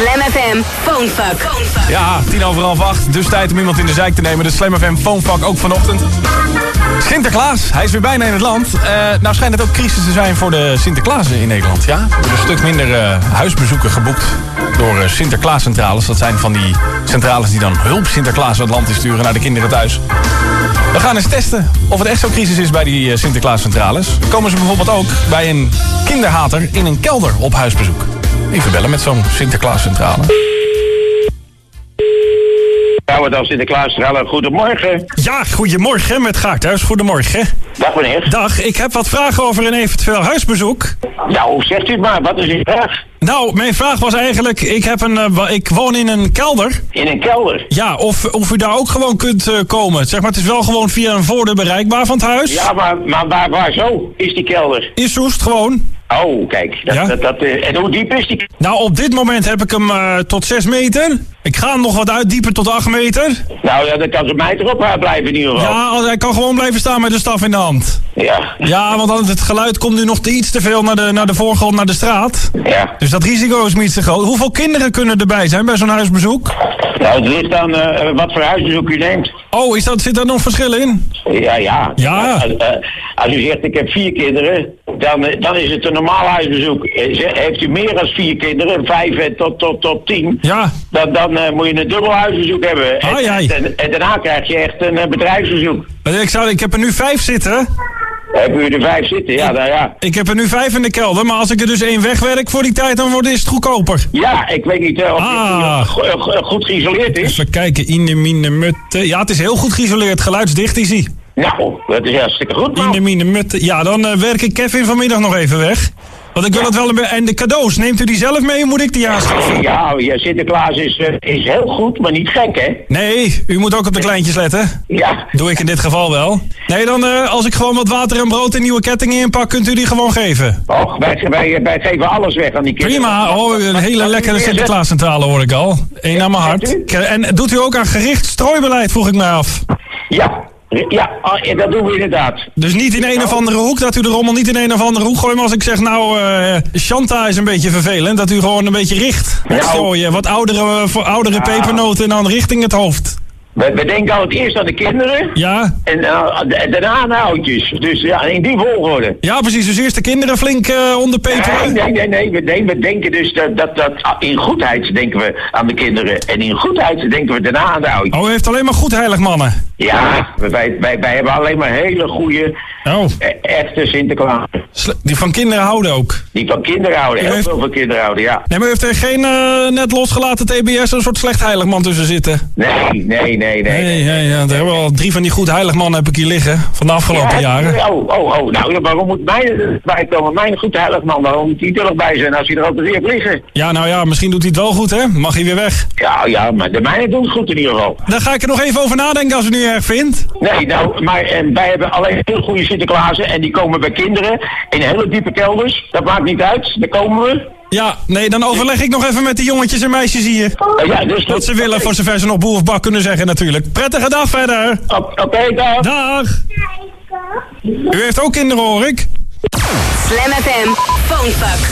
Slam FM Phonefuck. Ja, tien over half acht. Dus tijd om iemand in de zijk te nemen. De Slam FM Phonefuck ook vanochtend. Sinterklaas, hij is weer bijna in het land. Eh, nou schijnt het ook crisis te zijn voor de Sinterklaas in Nederland. Ja, er worden een stuk minder eh, huisbezoeken geboekt door uh, Sinterklaascentrales. Dat zijn van die centrales die dan hulp Sinterklaas het land insturen naar de kinderen thuis. We gaan eens testen of het echt zo'n crisis is bij die Sinterklaascentrales. Komen ze bijvoorbeeld ook bij een kinderhater in een kelder op huisbezoek. Even bellen met zo'n Sinterklaascentrale. Ja, wat als Sinterklaas stralen. Goedemorgen. Ja, goedemorgen met Gaarthuis. Goedemorgen. Dag meneer. Dag, ik heb wat vragen over een eventueel huisbezoek. Nou, zegt u het maar. Wat is uw vraag? Nou, mijn vraag was eigenlijk, ik, heb een, uh, ik woon in een kelder. In een kelder? Ja, of, of u daar ook gewoon kunt uh, komen. Zeg maar, het is wel gewoon via een voordeur bereikbaar van het huis. Ja, maar, maar waar, waar zo is die kelder? In Soest gewoon. Oh, kijk. Dat, Ja? dat, dat, eh, en hoe diep is die? Nou, op dit moment heb ik hem uh, tot 6 meter. Ik ga hem nog wat uitdiepen tot 8 meter. Nou ja, dan kan ze mij erop uh, blijven in ieder geval. Ja, hij kan gewoon blijven staan met de staf in de hand. Ja. Ja, want dan, het geluid komt nu nog te iets te veel naar de, naar de voorgrond, naar de straat. Ja. Dus dat risico is niet te groot. Hoeveel kinderen kunnen erbij zijn bij zo'n huisbezoek? Nou, het ligt aan uh, wat voor huisbezoek u neemt. Oh, is dat, zit daar nog verschil in? Ja, ja. Ja. Als, uh, als u zegt ik heb vier kinderen, dan, dan is het een normaal huisbezoek. Heeft u meer dan vier kinderen, vijf tot, tot, tot tien, Ja. dan, dan uh, moet je een dubbel huisbezoek hebben. Ai, ai. En, en, daarna krijg je echt een uh, bedrijfsbezoek. Ik, zou, ik heb er nu vijf zitten. Heb u er vijf zitten? Ja, nou ja. Ik heb er nu vijf in de kelder, maar als ik er dus één wegwerk voor die tijd, dan wordt het goedkoper. Ja, ik weet niet uh, of Ah. het go goed geïsoleerd is. Even kijken, in de mine mutte. Ja, het is heel goed geïsoleerd, geluidsdicht is hij. Nou, dat is hartstikke goed. In de mine mutte. Ja, dan werk ik Kevin vanmiddag nog even weg. Want ik wil het wel een En de cadeaus, neemt u die zelf mee of moet ik die aanschaffen? Ja, ja Sinterklaas is, uh, is heel goed, maar niet gek, hè? Nee, u moet ook op de kleintjes letten. Ja. Doe ik in dit geval wel. Nee, dan uh, als ik gewoon wat water en brood en nieuwe kettingen inpak, kunt u die gewoon geven. Och, wij, wij, wij geven alles weg aan die kinderen. Prima, oh, een hele lekkere Sinterklaascentrale hoor ik al. Eén naar mijn hart. En doet u ook aan gericht strooibeleid, vroeg ik mij af. Ja, ja, dat doen we inderdaad. Dus niet in een of andere hoek, dat u de rommel niet in een of andere hoek gooit. Maar als ik zeg, nou, uh, Shanta is een beetje vervelend, dat u gewoon een beetje richt. Nou, Gooien, wat oudere, voor oudere ja. pepernoten en dan richting het hoofd. We, we denken al het eerst aan de kinderen. Ja. En uh, daarna aan de oudjes. Dus ja, in die volgorde. Ja, precies. Dus eerst de kinderen flink uh, onderpeperen. Nee, nee, nee. nee. We, denken, we denken dus dat, dat, dat in goedheid denken we aan de kinderen. En in goedheid denken we daarna aan de oudjes. Oh, u heeft alleen maar goed heilig mannen. Ja, wij, wij, wij hebben alleen maar hele goede, oh. echte Sinterklaas. Die van kinderen houden ook? Die van kinderen houden, heel heeft... veel van kinderen houden, ja. Nee, maar u heeft er geen uh, net losgelaten TBS een soort slecht heiligman tussen zitten? Nee, nee, nee, nee. Nee, nee, ja, er hebben al drie van die goed heiligmannen heb ik hier liggen, van de afgelopen ja, jaren. Oh, oh, oh, nou, waarom moet mijn bij komen? Mijn goed heiligman, waarom moet hij er nog bij zijn als hij er altijd weer liggen? Ja, nou ja, misschien doet hij het wel goed, hè? Mag hij weer weg? Ja, ja, maar de mijne doet het goed in ieder geval. Dan ga ik er nog even over nadenken als u het niet erg vindt. Nee, nou, maar en wij hebben alleen heel goede Sinterklaasen en die komen bij kinderen in hele diepe kelders. Dat maakt niet uit, daar komen we. Ja, nee, dan overleg ik nog even met die jongetjes en meisjes hier. Uh, ja, dus Wat ze willen, voor zover ze nog boer of bak kunnen zeggen natuurlijk. Prettige dag verder. Oké, okay, dag. Dag. U heeft ook kinderen, hoor ik. Slam FM, Phonefuck.